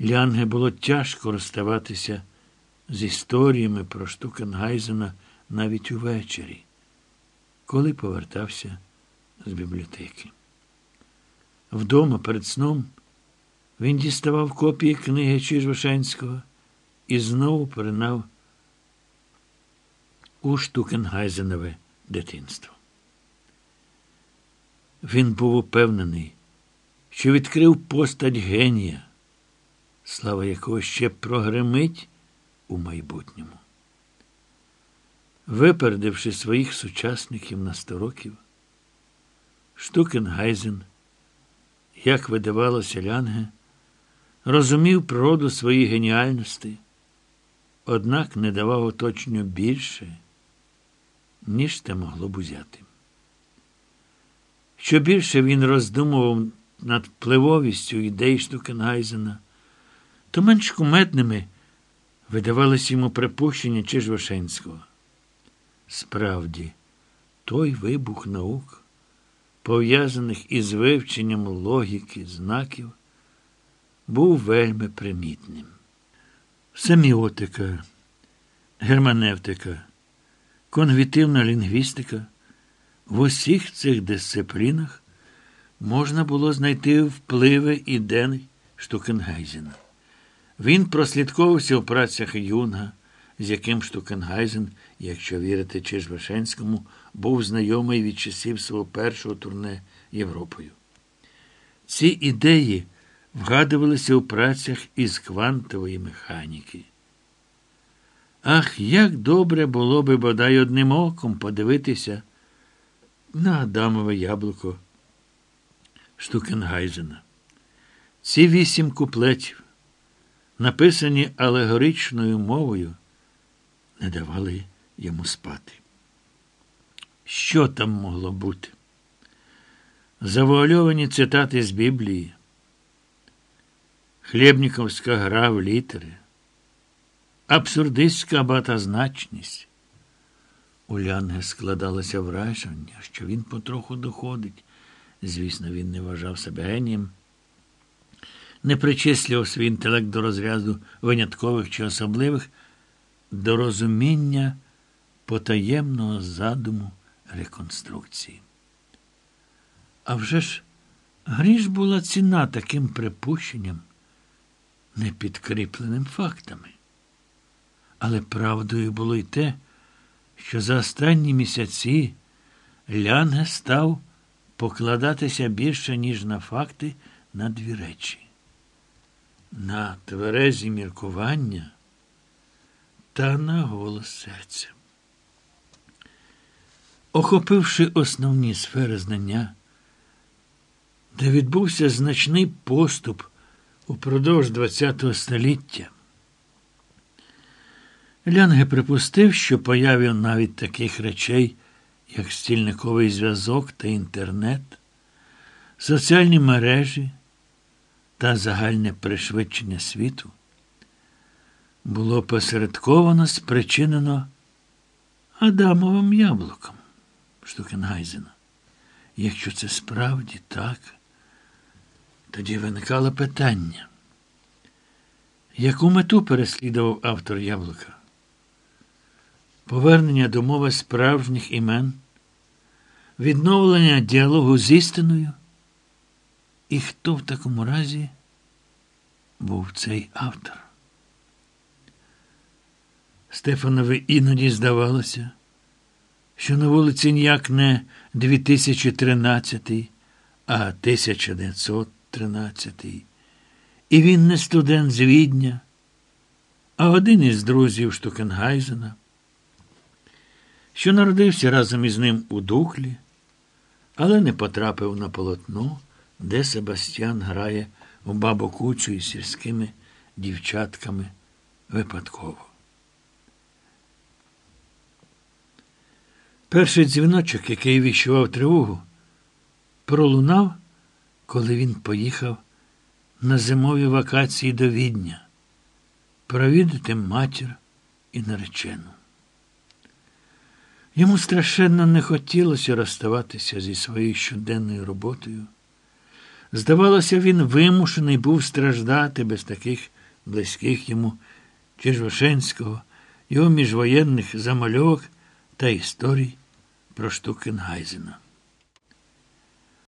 Лянге було тяжко розставатися з історіями про Штукенгайзена навіть увечері, коли повертався з бібліотеки. Вдома перед сном він діставав копії книги Чижвашенського і знову поринав у Штукенгайзенове дитинство. Він був упевнений, що відкрив постать генія, слава якого ще прогремить у майбутньому. Випередивши своїх сучасників на сто років, Штукенгайзен, як видавалося Лянге, розумів природу своєї геніальності, однак не давав оточенню більше, ніж те могло б узяти. Що більше він роздумував над впливовістю ідей Штукенгайзена, то менш кумедними видавалися йому припущення Чижвашенського. Справді, той вибух наук, пов'язаних із вивченням логіки, знаків, був вельми примітним. Семіотика, германевтика, конгвітивна лінгвістика в усіх цих дисциплінах можна було знайти впливи ідей Штукенгайзена. Він прослідковувався у працях Юнга, з яким Штукенгайзен, якщо вірити Чижвашенському, був знайомий від часів свого першого турне Європою. Ці ідеї вгадувалися у працях із квантової механіки. Ах, як добре було би бодай одним оком подивитися на Адамове яблуко Штукенгайзена. Ці вісім куплетів, написані алегоричною мовою, не давали йому спати. Що там могло бути? Завуальовані цитати з Біблії, Хлєбніковська гра в літери, абсурдистська багатозначність. У Лянге складалося враження, що він потроху доходить. Звісно, він не вважав себе генієм, не причислював свій інтелект до розряду виняткових чи особливих, до розуміння потаємного задуму реконструкції. А вже ж гріш була ціна таким припущенням, не підкріпленим фактами. Але правдою було й те, що за останні місяці Лянге став покладатися більше, ніж на факти на дві речі. На тверезі міркування та на голос серця. Охопивши основні сфери знання, де відбувся значний поступ упродовж ХХ століття, Лянге припустив, що появі навіть таких речей, як стільниковий зв'язок та інтернет, соціальні мережі та загальне пришвидшення світу, було посередковано спричинено Адамовим яблуком Штукенгайзена. Якщо це справді так, тоді виникало питання, яку мету переслідував автор яблука? Повернення до мови справжніх імен, відновлення діалогу з істиною? І хто в такому разі був цей автор? Стефанові іноді здавалося, що на вулиці ніяк не 2013, а 1913. І він не студент з Відня, а один із друзів Штукенгайзена, що народився разом із ним у Духлі, але не потрапив на полотно, де Себастьян грає у бабу кучу із сільськими дівчатками випадково. Перший дзвіночок, який віщував тривогу, пролунав, коли він поїхав на зимові вакації до Відня провідати матір і наречену. Йому страшенно не хотілося розставатися зі своєю щоденною роботою, Здавалося, він вимушений був страждати без таких близьких йому Чижвашенського, його міжвоєнних замальовок та історій про Штукенгайзена.